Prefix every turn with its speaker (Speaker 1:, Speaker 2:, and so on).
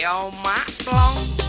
Speaker 1: é uma.